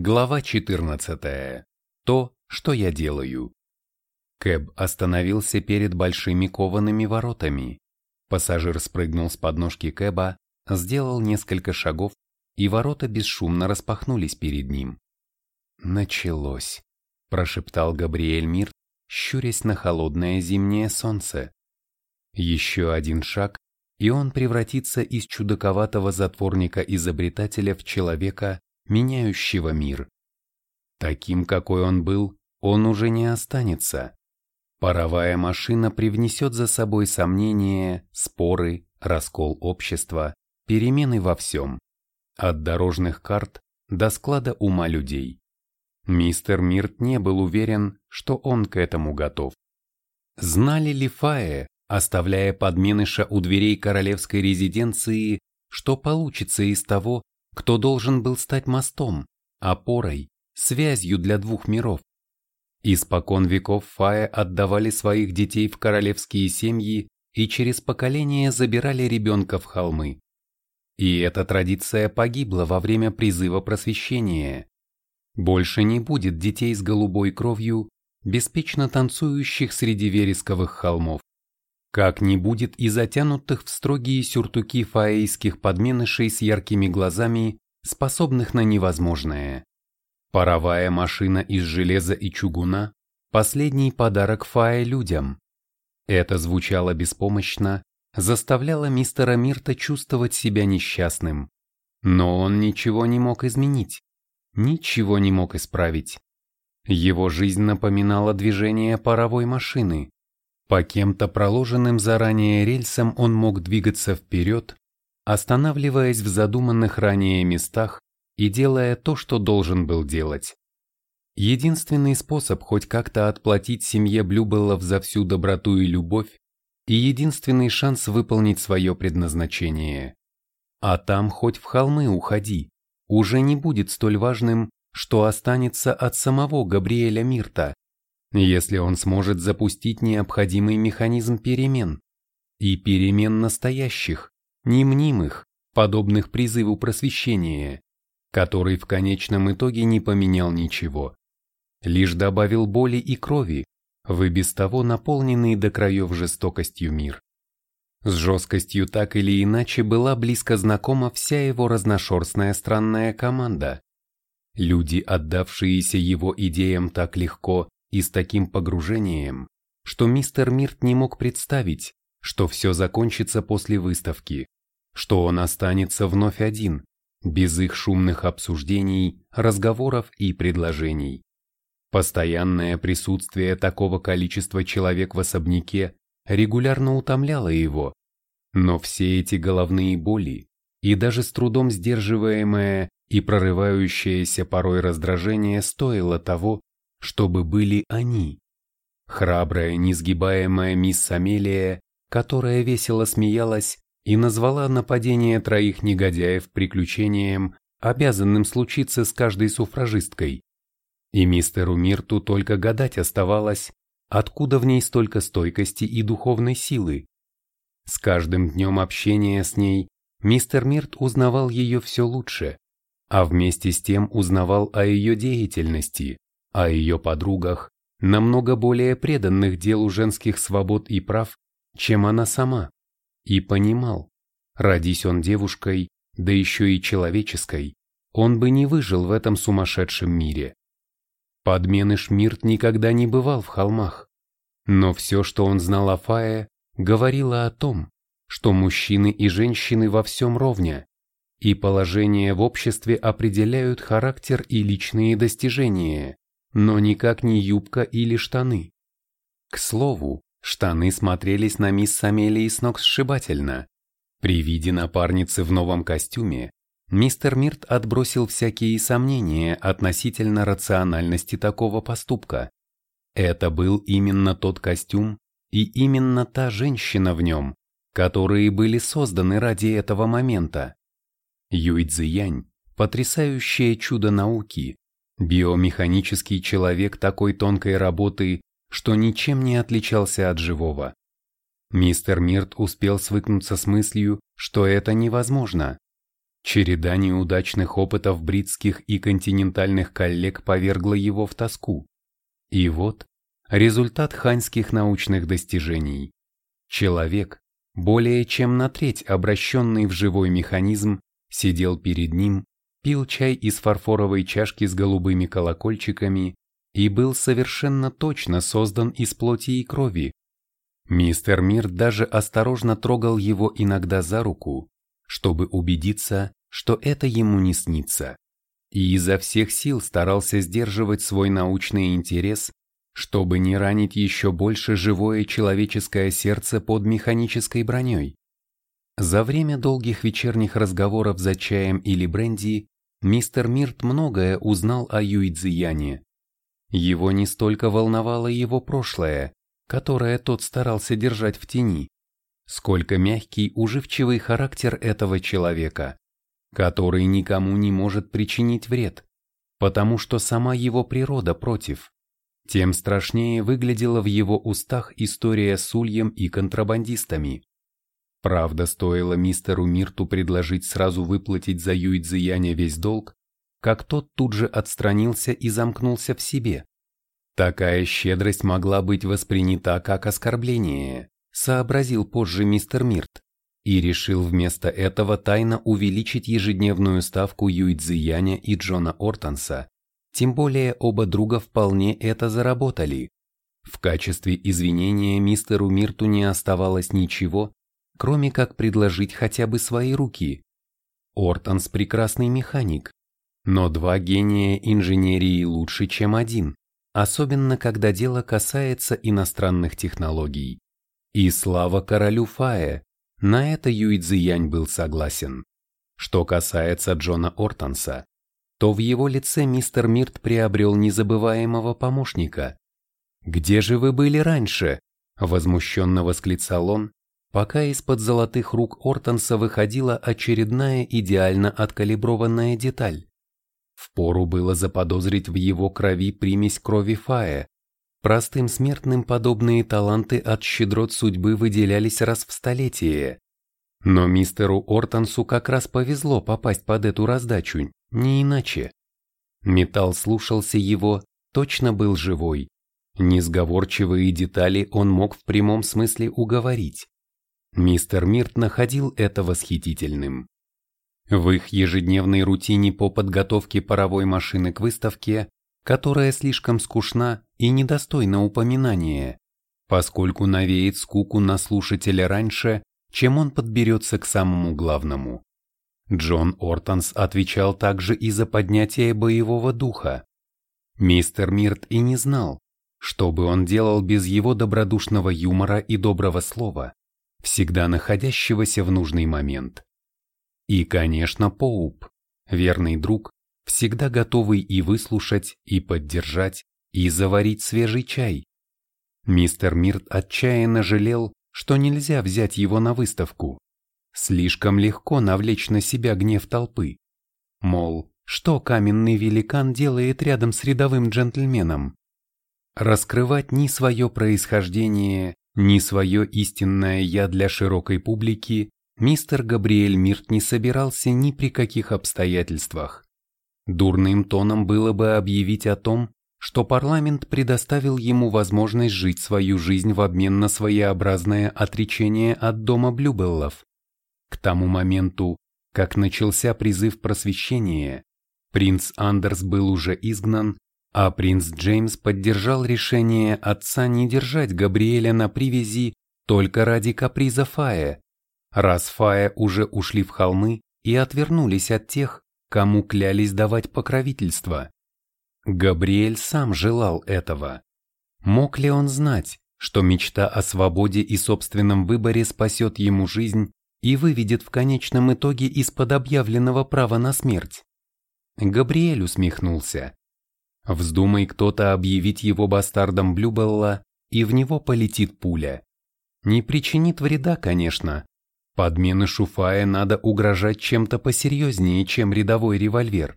Глава 14. То, что я делаю. Кэб остановился перед большими коваными воротами. Пассажир спрыгнул с подножки Кэба, сделал несколько шагов, и ворота бесшумно распахнулись перед ним. «Началось», – прошептал Габриэль Мир, щурясь на холодное зимнее солнце. Еще один шаг, и он превратится из чудаковатого затворника-изобретателя в человека, меняющего мир. Таким, какой он был, он уже не останется. Паровая машина привнесет за собой сомнения, споры, раскол общества, перемены во всем. От дорожных карт до склада ума людей. Мистер Мирт не был уверен, что он к этому готов. Знали ли Фае, оставляя подменыша у дверей королевской резиденции, что получится из того, кто должен был стать мостом, опорой, связью для двух миров. Испокон веков Фая отдавали своих детей в королевские семьи и через поколения забирали ребенка в холмы. И эта традиция погибла во время призыва просвещения. Больше не будет детей с голубой кровью, беспечно танцующих среди вересковых холмов. Как не будет и затянутых в строгие сюртуки фаейских подменышей с яркими глазами, способных на невозможное. Паровая машина из железа и чугуна – последний подарок Фае людям. Это звучало беспомощно, заставляло мистера Мирта чувствовать себя несчастным. Но он ничего не мог изменить, ничего не мог исправить. Его жизнь напоминала движение паровой машины, по кем-то проложенным заранее рельсам он мог двигаться вперед, останавливаясь в задуманных ранее местах и делая то, что должен был делать. Единственный способ хоть как-то отплатить семье Блюбеллов за всю доброту и любовь и единственный шанс выполнить свое предназначение. А там хоть в холмы уходи, уже не будет столь важным, что останется от самого Габриэля Мирта, если он сможет запустить необходимый механизм перемен. И перемен настоящих, не мнимых, подобных призыву просвещения, который в конечном итоге не поменял ничего. Лишь добавил боли и крови, в и без того наполненный до краев жестокостью мир. С жесткостью так или иначе была близко знакома вся его разношерстная странная команда. Люди, отдавшиеся его идеям так легко и с таким погружением, что мистер Мирт не мог представить, что все закончится после выставки, что он останется вновь один, без их шумных обсуждений, разговоров и предложений. Постоянное присутствие такого количества человек в особняке регулярно утомляло его, но все эти головные боли и даже с трудом сдерживаемое и прорывающееся порой раздражение стоило того, чтобы были они. Храбрая, несгибаемая мисс Амелия, которая весело смеялась и назвала нападение троих негодяев приключением, обязанным случиться с каждой суфражисткой. И мистеру Мирту только гадать оставалось, откуда в ней столько стойкости и духовной силы. С каждым днем общения с ней мистер Мирт узнавал ее все лучше, а вместе с тем узнавал о ее деятельности, о ее подругах, намного более преданных делу женских свобод и прав, чем она сама, и понимал, родись он девушкой, да еще и человеческой, он бы не выжил в этом сумасшедшем мире. Подменыш Мирт никогда не бывал в холмах, но все, что он знал о Фае, говорило о том, что мужчины и женщины во всем ровня, и положение в обществе определяют характер и личные достижения но никак не юбка или штаны. К слову, штаны смотрелись на мисс Амелии с ног сшибательно. При виде напарницы в новом костюме мистер Мирт отбросил всякие сомнения относительно рациональности такого поступка. Это был именно тот костюм и именно та женщина в нем, которые были созданы ради этого момента. Юй Цзиянь – потрясающее чудо науки, Биомеханический человек такой тонкой работы, что ничем не отличался от живого. Мистер Мирт успел свыкнуться с мыслью, что это невозможно. Череда неудачных опытов бритских и континентальных коллег повергла его в тоску. И вот результат ханьских научных достижений. Человек, более чем на треть обращенный в живой механизм, сидел перед ним, пил чай из фарфоровой чашки с голубыми колокольчиками и был совершенно точно создан из плоти и крови. Мистер Мир даже осторожно трогал его иногда за руку, чтобы убедиться, что это ему не снится, и изо всех сил старался сдерживать свой научный интерес, чтобы не ранить еще больше живое человеческое сердце под механической броней. За время долгих вечерних разговоров за чаем или бренди мистер Мирт многое узнал о Юйцзияне. Его не столько волновало его прошлое, которое тот старался держать в тени, сколько мягкий, уживчивый характер этого человека, который никому не может причинить вред, потому что сама его природа против. Тем страшнее выглядела в его устах история с ульем и контрабандистами. Правда, стоило мистеру Мирту предложить сразу выплатить за Юйцзияня весь долг, как тот тут же отстранился и замкнулся в себе. Такая щедрость могла быть воспринята как оскорбление, сообразил позже мистер Мирт и решил вместо этого тайно увеличить ежедневную ставку Юйцзияня и Джона Ортонса, тем более оба друга вполне это заработали. В качестве извинения мистеру Мирту не оставалось ничего, кроме как предложить хотя бы свои руки. Ортонс прекрасный механик, но два гения инженерии лучше, чем один, особенно когда дело касается иностранных технологий. И слава королю Фае, на это Юйцзиянь был согласен. Что касается Джона Ортонса, то в его лице мистер Мирт приобрел незабываемого помощника. «Где же вы были раньше?» – возмущенно восклицал он, пока из-под золотых рук Ортонса выходила очередная идеально откалиброванная деталь. Впору было заподозрить в его крови примесь крови Фая, Простым смертным подобные таланты от щедрот судьбы выделялись раз в столетие. Но мистеру Ортонсу как раз повезло попасть под эту раздачу, не иначе. Металл слушался его, точно был живой. Несговорчивые детали он мог в прямом смысле уговорить. Мистер Мирт находил это восхитительным. В их ежедневной рутине по подготовке паровой машины к выставке которая слишком скучна и недостойна упоминания, поскольку навеет скуку на слушателя раньше, чем он подберется к самому главному. Джон Ортонс отвечал также и за поднятие боевого духа. Мистер Мирт и не знал, что бы он делал без его добродушного юмора и доброго слова, всегда находящегося в нужный момент. И, конечно, Поуп, верный друг, всегда готовый и выслушать, и поддержать, и заварить свежий чай. Мистер Мирт отчаянно жалел, что нельзя взять его на выставку. Слишком легко навлечь на себя гнев толпы. Мол, что каменный великан делает рядом с рядовым джентльменом? Раскрывать ни свое происхождение, ни свое истинное «я» для широкой публики мистер Габриэль Мирт не собирался ни при каких обстоятельствах. Дурным тоном было бы объявить о том, что парламент предоставил ему возможность жить свою жизнь в обмен на своеобразное отречение от дома Блюбеллов. К тому моменту, как начался призыв просвещения, принц Андерс был уже изгнан, а принц Джеймс поддержал решение отца не держать Габриэля на привязи только ради каприза Фая, раз Фая уже ушли в холмы и отвернулись от тех, кому клялись давать покровительство. Габриэль сам желал этого. Мог ли он знать, что мечта о свободе и собственном выборе спасет ему жизнь и выведет в конечном итоге из-под объявленного права на смерть? Габриэль усмехнулся. Вздумай кто-то объявить его бастардом Блюбелла, и в него полетит пуля. Не причинит вреда, конечно, Подмены Шуфая надо угрожать чем-то посерьезнее, чем рядовой револьвер.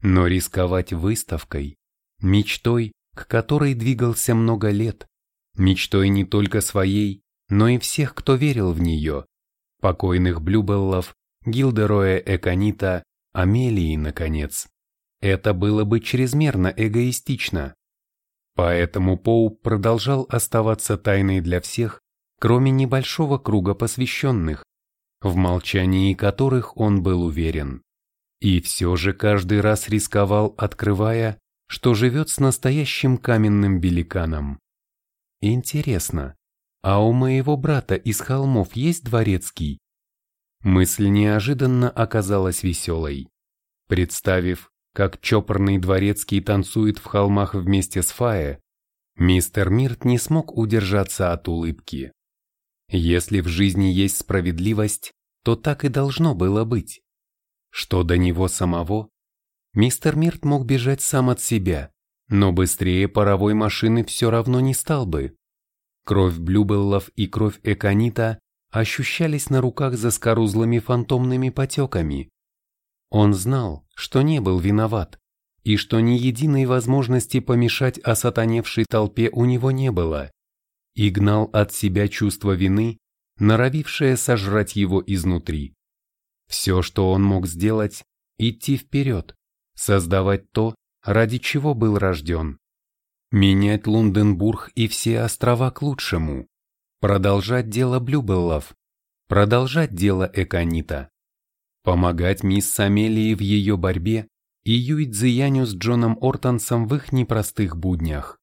Но рисковать выставкой, мечтой, к которой двигался много лет, мечтой не только своей, но и всех, кто верил в нее, покойных Блюбеллов, Гилдероя Эконита, Амелии, наконец. Это было бы чрезмерно эгоистично. Поэтому Поуп продолжал оставаться тайной для всех, кроме небольшого круга посвященных, в молчании которых он был уверен. И все же каждый раз рисковал, открывая, что живет с настоящим каменным великаном. Интересно, а у моего брата из холмов есть дворецкий? Мысль неожиданно оказалась веселой. Представив, как чопорный дворецкий танцует в холмах вместе с Фае, мистер Мирт не смог удержаться от улыбки. Если в жизни есть справедливость, то так и должно было быть. Что до него самого, мистер Мирт мог бежать сам от себя, но быстрее паровой машины все равно не стал бы. Кровь Блюбеллов и кровь Эконита ощущались на руках за скорузлыми фантомными потеками. Он знал, что не был виноват, и что ни единой возможности помешать осатаневшей толпе у него не было, и гнал от себя чувство вины, норовившее сожрать его изнутри. Все, что он мог сделать, идти вперед, создавать то, ради чего был рожден. Менять Лунденбург и все острова к лучшему. Продолжать дело Блюбеллов. Продолжать дело Эконита. Помогать мисс Самелии в ее борьбе и Юй Цзияню с Джоном Ортонсом в их непростых буднях.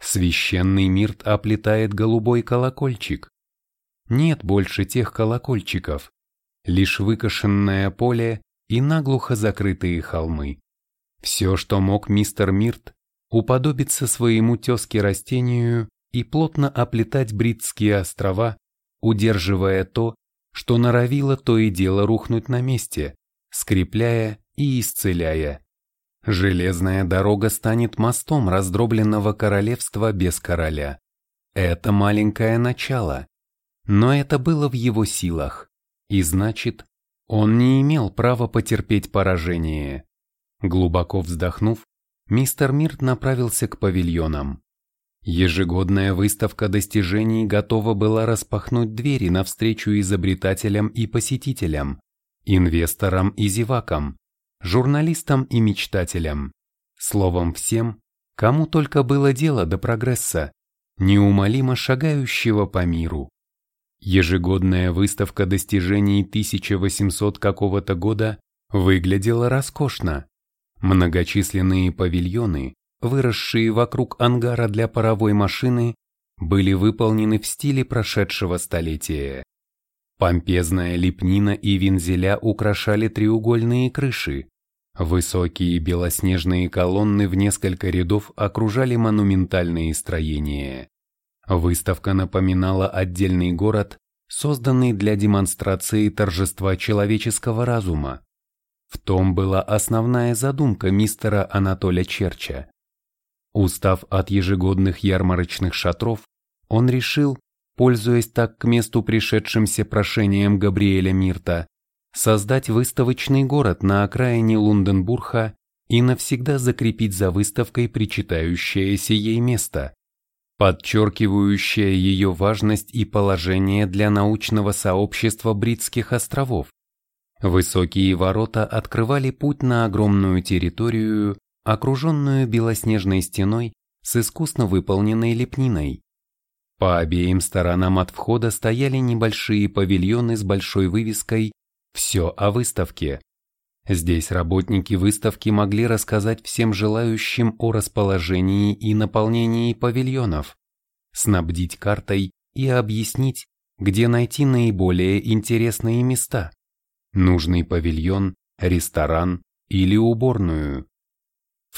Священный мирт оплетает голубой колокольчик. Нет больше тех колокольчиков, лишь выкошенное поле и наглухо закрытые холмы. Все, что мог мистер Мирт, уподобиться своему тезке растению и плотно оплетать Бритские острова, удерживая то, что норовило то и дело рухнуть на месте, скрепляя и исцеляя. Железная дорога станет мостом раздробленного королевства без короля. Это маленькое начало, но это было в его силах, и значит, он не имел права потерпеть поражение. Глубоко вздохнув, мистер Мирт направился к павильонам. Ежегодная выставка достижений готова была распахнуть двери навстречу изобретателям и посетителям, инвесторам и зевакам, журналистам и мечтателям, словом всем, кому только было дело до прогресса, неумолимо шагающего по миру. Ежегодная выставка достижений 1800 какого-то года выглядела роскошно. Многочисленные павильоны, выросшие вокруг ангара для паровой машины, были выполнены в стиле прошедшего столетия. Помпезная лепнина и вензеля украшали треугольные крыши. Высокие белоснежные колонны в несколько рядов окружали монументальные строения. Выставка напоминала отдельный город, созданный для демонстрации торжества человеческого разума. В том была основная задумка мистера Анатолия Черча. Устав от ежегодных ярмарочных шатров, он решил, пользуясь так к месту пришедшимся прошением Габриэля Мирта, создать выставочный город на окраине Лунденбурга и навсегда закрепить за выставкой причитающееся ей место подчеркивающая ее важность и положение для научного сообщества Бритских островов. Высокие ворота открывали путь на огромную территорию, окруженную белоснежной стеной с искусно выполненной лепниной. По обеим сторонам от входа стояли небольшие павильоны с большой вывеской «Все о выставке». Здесь работники выставки могли рассказать всем желающим о расположении и наполнении павильонов, снабдить картой и объяснить, где найти наиболее интересные места, нужный павильон, ресторан или уборную.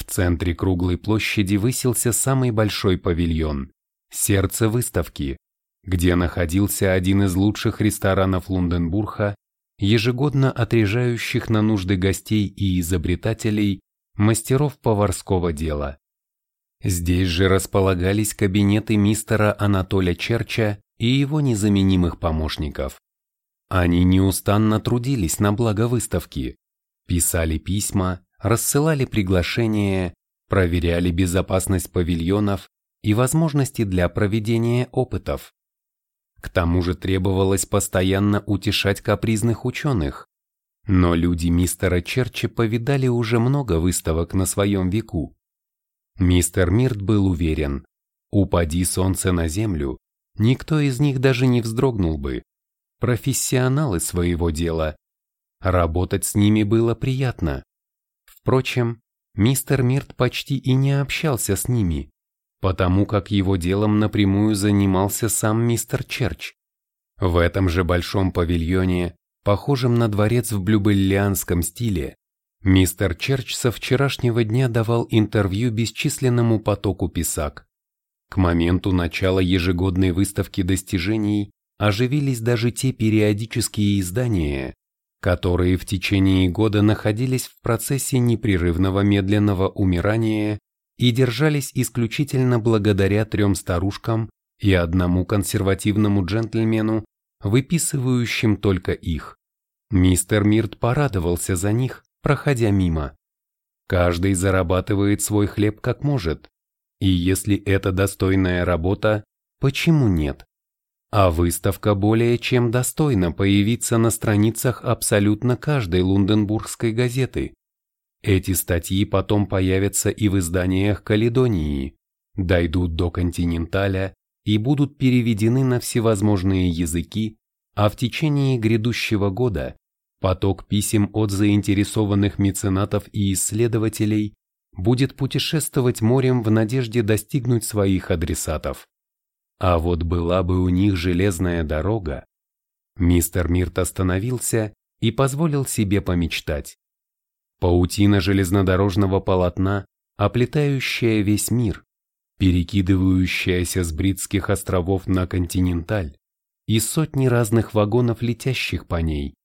В центре круглой площади высился самый большой павильон, сердце выставки, где находился один из лучших ресторанов Лунденбурга ежегодно отрежающих на нужды гостей и изобретателей, мастеров поварского дела. Здесь же располагались кабинеты мистера Анатолия Черча и его незаменимых помощников. Они неустанно трудились на благо выставки, писали письма, рассылали приглашения, проверяли безопасность павильонов и возможности для проведения опытов. К тому же требовалось постоянно утешать капризных ученых, Но люди мистера Черча повидали уже много выставок на своем веку. Мистер Мирт был уверен, упади солнце на землю, никто из них даже не вздрогнул бы. Профессионалы своего дела. Работать с ними было приятно. Впрочем, мистер Мирт почти и не общался с ними, потому как его делом напрямую занимался сам мистер Черч. В этом же большом павильоне похожем на дворец в блюбеллианском стиле, мистер Черч со вчерашнего дня давал интервью бесчисленному потоку писак. К моменту начала ежегодной выставки достижений оживились даже те периодические издания, которые в течение года находились в процессе непрерывного медленного умирания и держались исключительно благодаря трем старушкам и одному консервативному джентльмену, выписывающим только их. Мистер Мирт порадовался за них, проходя мимо. Каждый зарабатывает свой хлеб как может, и если это достойная работа, почему нет? А выставка более чем достойна появиться на страницах абсолютно каждой лунденбургской газеты. Эти статьи потом появятся и в изданиях Каледонии, дойдут до Континенталя и будут переведены на всевозможные языки, а в течение грядущего года поток писем от заинтересованных меценатов и исследователей будет путешествовать морем в надежде достигнуть своих адресатов. А вот была бы у них железная дорога. Мистер Мирт остановился и позволил себе помечтать. Паутина железнодорожного полотна, оплетающая весь мир, перекидывающаяся с Бритских островов на континенталь, и сотни разных вагонов, летящих по ней.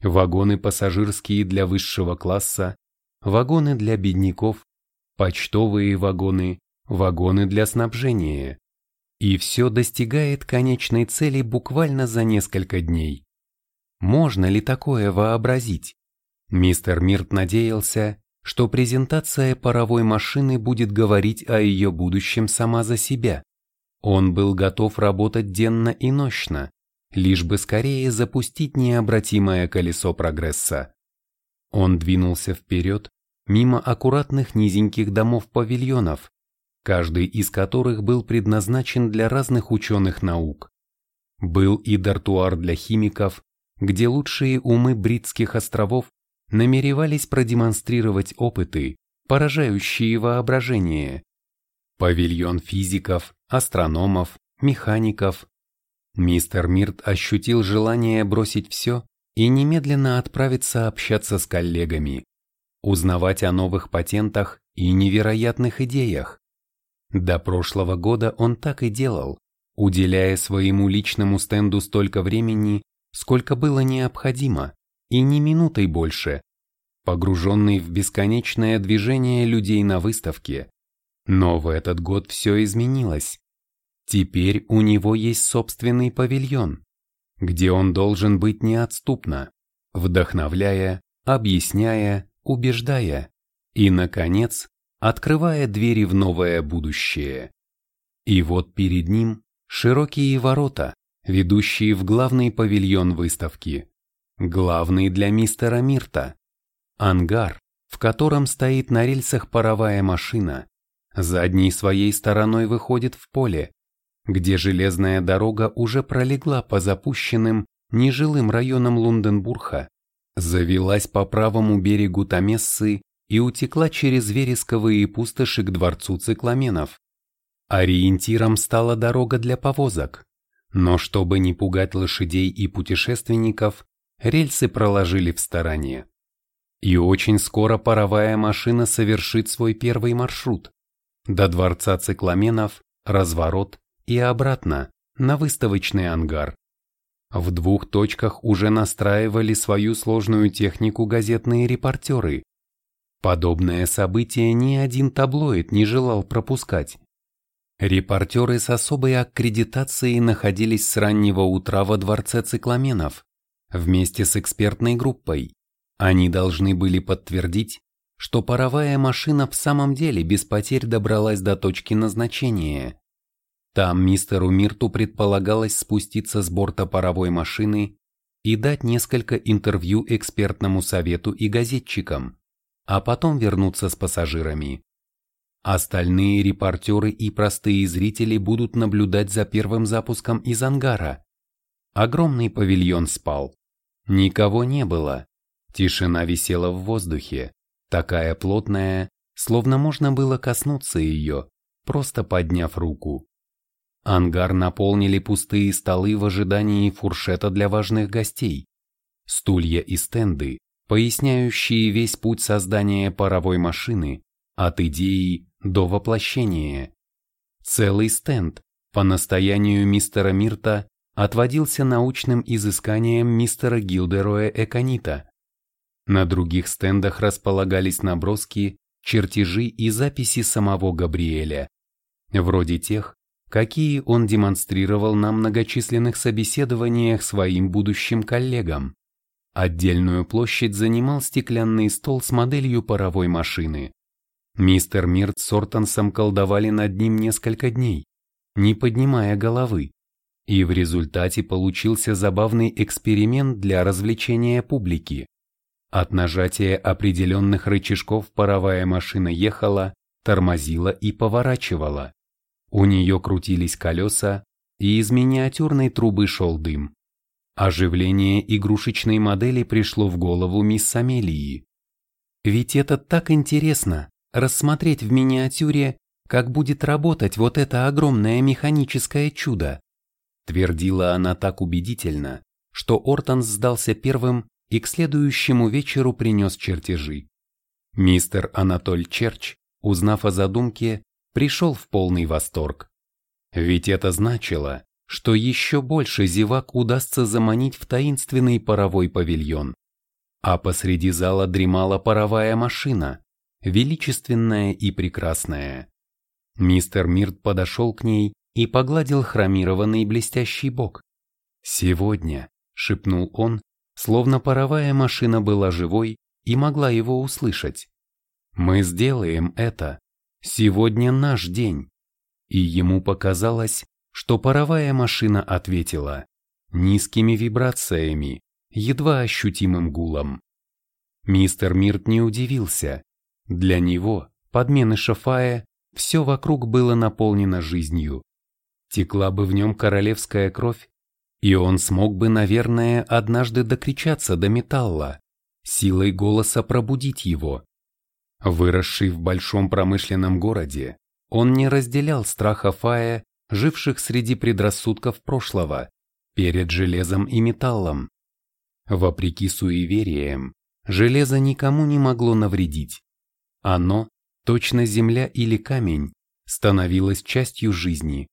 Вагоны пассажирские для высшего класса, вагоны для бедняков, почтовые вагоны, вагоны для снабжения. И все достигает конечной цели буквально за несколько дней. Можно ли такое вообразить? Мистер Мирт надеялся, что презентация паровой машины будет говорить о ее будущем сама за себя. Он был готов работать денно и нощно, лишь бы скорее запустить необратимое колесо прогресса. Он двинулся вперед, мимо аккуратных низеньких домов-павильонов, каждый из которых был предназначен для разных ученых наук. Был и дартуар для химиков, где лучшие умы Бритских островов намеревались продемонстрировать опыты, поражающие воображение. Павильон физиков, астрономов, механиков. Мистер Мирт ощутил желание бросить все и немедленно отправиться общаться с коллегами, узнавать о новых патентах и невероятных идеях. До прошлого года он так и делал, уделяя своему личному стенду столько времени, сколько было необходимо, и ни минутой больше, погруженный в бесконечное движение людей на выставке. Но в этот год все изменилось. Теперь у него есть собственный павильон, где он должен быть неотступно, вдохновляя, объясняя, убеждая и, наконец, открывая двери в новое будущее. И вот перед ним широкие ворота, ведущие в главный павильон выставки. Главный для мистера Мирта. Ангар, в котором стоит на рельсах паровая машина, задней своей стороной выходит в поле, где железная дорога уже пролегла по запущенным нежилым районам Лунденбурга, завелась по правому берегу Тамессы и утекла через вересковые пустоши к дворцу цикламенов. Ориентиром стала дорога для повозок, но чтобы не пугать лошадей и путешественников, рельсы проложили в стороне. И очень скоро паровая машина совершит свой первый маршрут. До дворца цикламенов, разворот и обратно, на выставочный ангар. В двух точках уже настраивали свою сложную технику газетные репортеры. Подобное событие ни один таблоид не желал пропускать. Репортеры с особой аккредитацией находились с раннего утра во дворце цикламенов, вместе с экспертной группой. Они должны были подтвердить, что паровая машина в самом деле без потерь добралась до точки назначения. Там мистеру Мирту предполагалось спуститься с борта паровой машины и дать несколько интервью экспертному совету и газетчикам, а потом вернуться с пассажирами. Остальные репортеры и простые зрители будут наблюдать за первым запуском из ангара. Огромный павильон спал. Никого не было. Тишина висела в воздухе, такая плотная, словно можно было коснуться ее, просто подняв руку. Ангар наполнили пустые столы в ожидании фуршета для важных гостей. Стулья и стенды, поясняющие весь путь создания паровой машины, от идеи до воплощения. Целый стенд, по настоянию мистера Мирта, отводился научным изысканиям мистера Гилдероя Эконита. На других стендах располагались наброски, чертежи и записи самого Габриэля, вроде тех, какие он демонстрировал на многочисленных собеседованиях своим будущим коллегам. Отдельную площадь занимал стеклянный стол с моделью паровой машины. Мистер Мирт с Ортонсом колдовали над ним несколько дней, не поднимая головы, и в результате получился забавный эксперимент для развлечения публики. От нажатия определенных рычажков паровая машина ехала, тормозила и поворачивала. У нее крутились колеса, и из миниатюрной трубы шел дым. Оживление игрушечной модели пришло в голову мисс Амелии. Ведь это так интересно! рассмотреть в миниатюре, как будет работать вот это огромное механическое чудо. Твердила она так убедительно, что Ортонс сдался первым и к следующему вечеру принес чертежи. Мистер Анатоль Черч, узнав о задумке, пришел в полный восторг. Ведь это значило, что еще больше зевак удастся заманить в таинственный паровой павильон. А посреди зала дремала паровая машина, величественная и прекрасная. Мистер Мирт подошел к ней и погладил хромированный блестящий бок. «Сегодня», — шепнул он, словно паровая машина была живой и могла его услышать. «Мы сделаем это. Сегодня наш день». И ему показалось, что паровая машина ответила низкими вибрациями, едва ощутимым гулом. Мистер Мирт не удивился, для него, подмены Шафая, все вокруг было наполнено жизнью. Текла бы в нем королевская кровь, и он смог бы, наверное, однажды докричаться до металла, силой голоса пробудить его. Выросший в большом промышленном городе, он не разделял страха Фая, живших среди предрассудков прошлого, перед железом и металлом. Вопреки суевериям, железо никому не могло навредить. Оно, точно земля или камень, становилось частью жизни.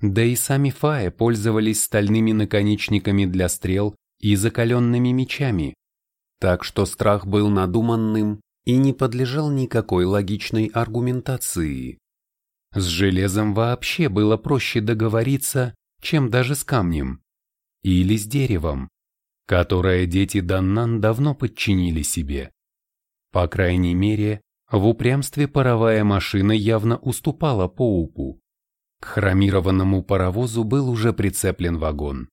Да и сами фаи пользовались стальными наконечниками для стрел и закаленными мечами, так что страх был надуманным и не подлежал никакой логичной аргументации. С железом вообще было проще договориться, чем даже с камнем. Или с деревом, которое дети Даннан давно подчинили себе. По крайней мере, в упрямстве паровая машина явно уступала Поупу. К хромированному паровозу был уже прицеплен вагон.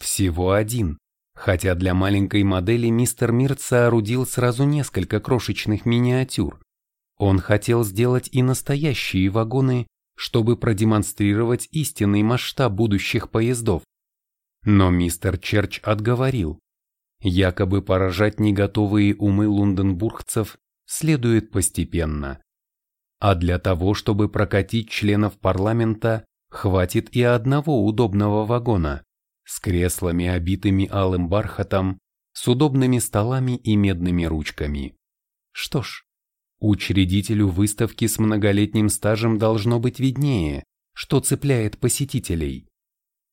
Всего один, хотя для маленькой модели мистер Мирт соорудил сразу несколько крошечных миниатюр. Он хотел сделать и настоящие вагоны, чтобы продемонстрировать истинный масштаб будущих поездов. Но мистер Черч отговорил. Якобы поражать неготовые умы лондонбургцев следует постепенно. А для того, чтобы прокатить членов парламента, хватит и одного удобного вагона с креслами, обитыми алым бархатом, с удобными столами и медными ручками. Что ж, учредителю выставки с многолетним стажем должно быть виднее, что цепляет посетителей.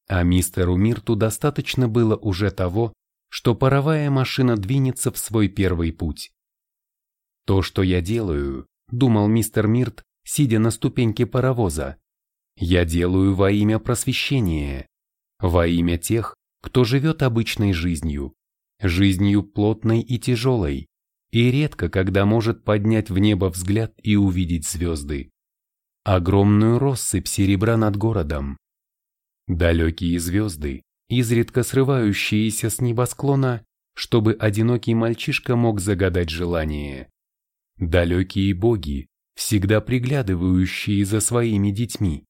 А мистеру Мирту достаточно было уже того, что паровая машина двинется в свой первый путь. То, что я делаю, думал мистер Мирт, сидя на ступеньке паровоза, я делаю во имя просвещения, во имя тех, кто живет обычной жизнью, жизнью плотной и тяжелой, и редко когда может поднять в небо взгляд и увидеть звезды. Огромную россыпь серебра над городом. Далекие звезды, изредка срывающиеся с небосклона, чтобы одинокий мальчишка мог загадать желание. Далекие боги, всегда приглядывающие за своими детьми.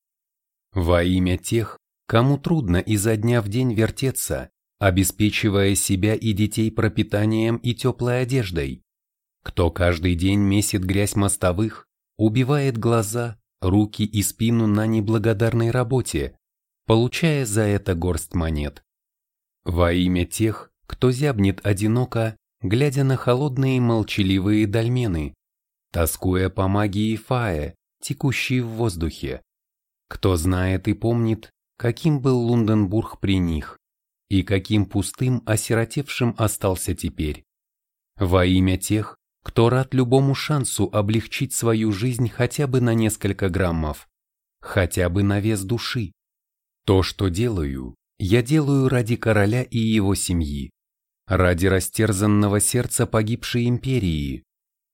Во имя тех, кому трудно изо дня в день вертеться, обеспечивая себя и детей пропитанием и теплой одеждой, кто каждый день месит грязь мостовых, убивает глаза, руки и спину на неблагодарной работе, получая за это горсть монет. Во имя тех, кто зябнет одиноко, глядя на холодные молчаливые дольмены, тоскуя по магии Фае, текущей в воздухе. Кто знает и помнит, каким был Лунденбург при них, и каким пустым, осиротевшим остался теперь. Во имя тех, кто рад любому шансу облегчить свою жизнь хотя бы на несколько граммов, хотя бы на вес души. То, что делаю, я делаю ради короля и его семьи, ради растерзанного сердца погибшей империи,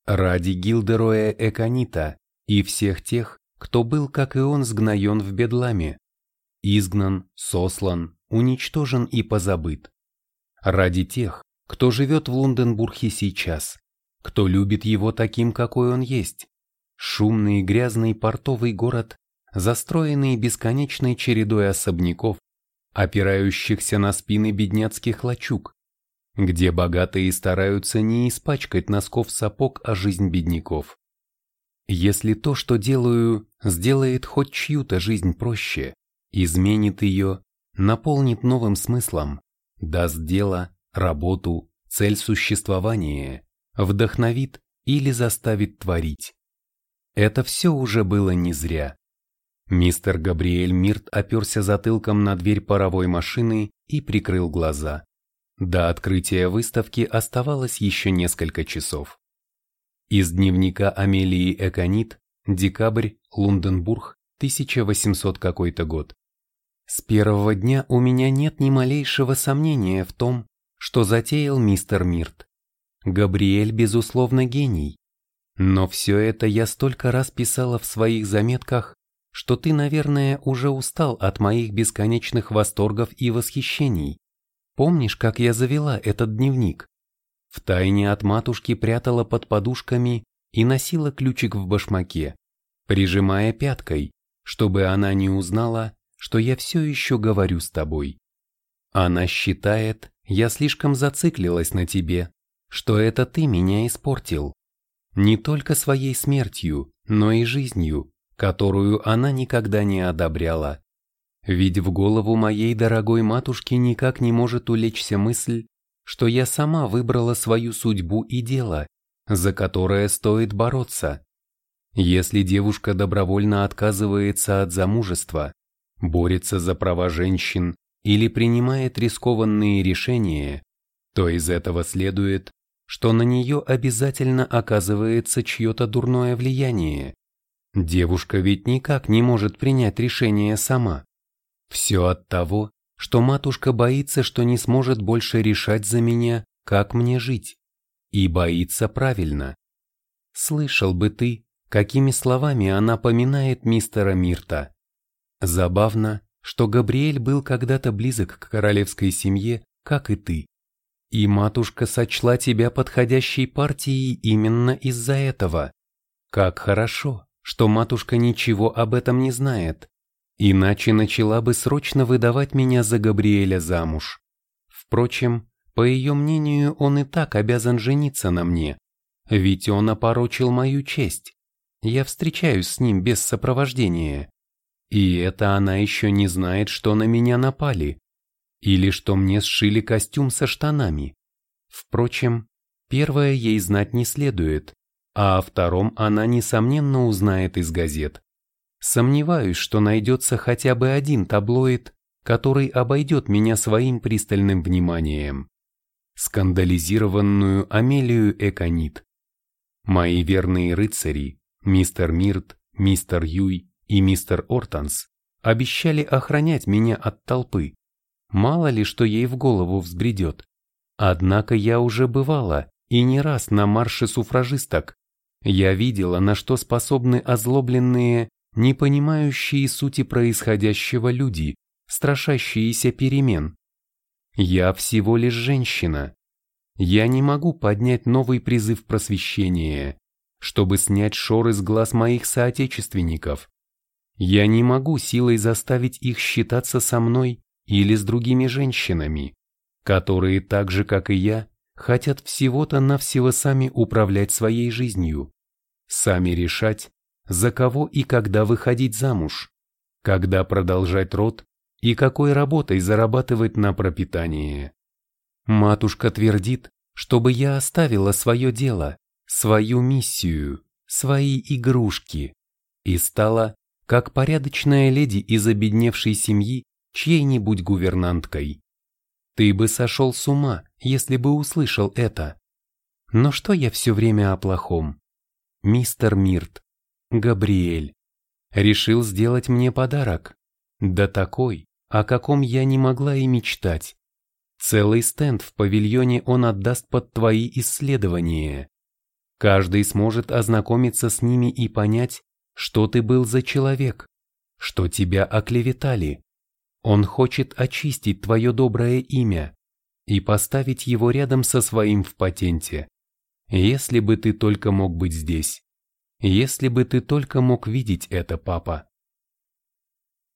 ради Гилдероя Эконита и всех тех, кто был, как и он, сгноен в бедламе, изгнан, сослан, уничтожен и позабыт. Ради тех, кто живет в Лунденбурге сейчас, кто любит его таким, какой он есть. Шумный грязный портовый город, застроенный бесконечной чередой особняков, опирающихся на спины бедняцких лачуг, где богатые стараются не испачкать носков сапог о жизнь бедняков. Если то, что делаю, сделает хоть чью-то жизнь проще, изменит ее, наполнит новым смыслом, даст дело, работу, цель существования, вдохновит или заставит творить. Это все уже было не зря. Мистер Габриэль Мирт оперся затылком на дверь паровой машины и прикрыл глаза. До открытия выставки оставалось еще несколько часов. Из дневника Амелии Эконит, декабрь, Лунденбург, 1800 какой-то год. С первого дня у меня нет ни малейшего сомнения в том, что затеял мистер Мирт. Габриэль, безусловно, гений. Но все это я столько раз писала в своих заметках, что ты, наверное, уже устал от моих бесконечных восторгов и восхищений. Помнишь, как я завела этот дневник? Втайне от матушки прятала под подушками и носила ключик в башмаке, прижимая пяткой, чтобы она не узнала, что я все еще говорю с тобой. Она считает, я слишком зациклилась на тебе, что это ты меня испортил. Не только своей смертью, но и жизнью, которую она никогда не одобряла. Ведь в голову моей дорогой матушки никак не может улечься мысль, что я сама выбрала свою судьбу и дело, за которое стоит бороться. Если девушка добровольно отказывается от замужества, борется за права женщин или принимает рискованные решения, то из этого следует, что на нее обязательно оказывается чье-то дурное влияние. Девушка ведь никак не может принять решение сама. Все от того, что матушка боится, что не сможет больше решать за меня, как мне жить. И боится правильно. Слышал бы ты, какими словами она поминает мистера Мирта. Забавно, что Габриэль был когда-то близок к королевской семье, как и ты. И матушка сочла тебя подходящей партией именно из-за этого. Как хорошо, что матушка ничего об этом не знает, иначе начала бы срочно выдавать меня за Габриэля замуж. Впрочем, по ее мнению, он и так обязан жениться на мне, ведь он опорочил мою честь. Я встречаюсь с ним без сопровождения. И это она еще не знает, что на меня напали. Или что мне сшили костюм со штанами. Впрочем, первое ей знать не следует, а о втором она, несомненно, узнает из газет. Сомневаюсь, что найдется хотя бы один таблоид, который обойдет меня своим пристальным вниманием. Скандализированную Амелию Эконит. Мои верные рыцари, мистер Мирт, мистер Юй и мистер Ортанс, обещали охранять меня от толпы. Мало ли, что ей в голову взбредет. Однако я уже бывала, и не раз на марше суфражисток. Я видела, на что способны озлобленные, не понимающие сути происходящего люди, страшащиеся перемен, Я всего лишь женщина. Я не могу поднять новый призыв просвещения, чтобы снять шоры с глаз моих соотечественников. Я не могу силой заставить их считаться со мной или с другими женщинами, которые так же, как и я, хотят всего-то навсего сами управлять своей жизнью, сами решать, за кого и когда выходить замуж, когда продолжать род и какой работой зарабатывать на пропитание. Матушка твердит, чтобы я оставила свое дело, свою миссию, свои игрушки и стала как порядочная леди из обедневшей семьи чьей-нибудь гувернанткой. Ты бы сошел с ума, если бы услышал это. Но что я все время о плохом? Мистер Мирт, Габриэль, решил сделать мне подарок. Да такой, о каком я не могла и мечтать. Целый стенд в павильоне он отдаст под твои исследования. Каждый сможет ознакомиться с ними и понять, что ты был за человек, что тебя оклеветали. Он хочет очистить твое доброе имя и поставить его рядом со своим в патенте. Если бы ты только мог быть здесь. Если бы ты только мог видеть это, папа.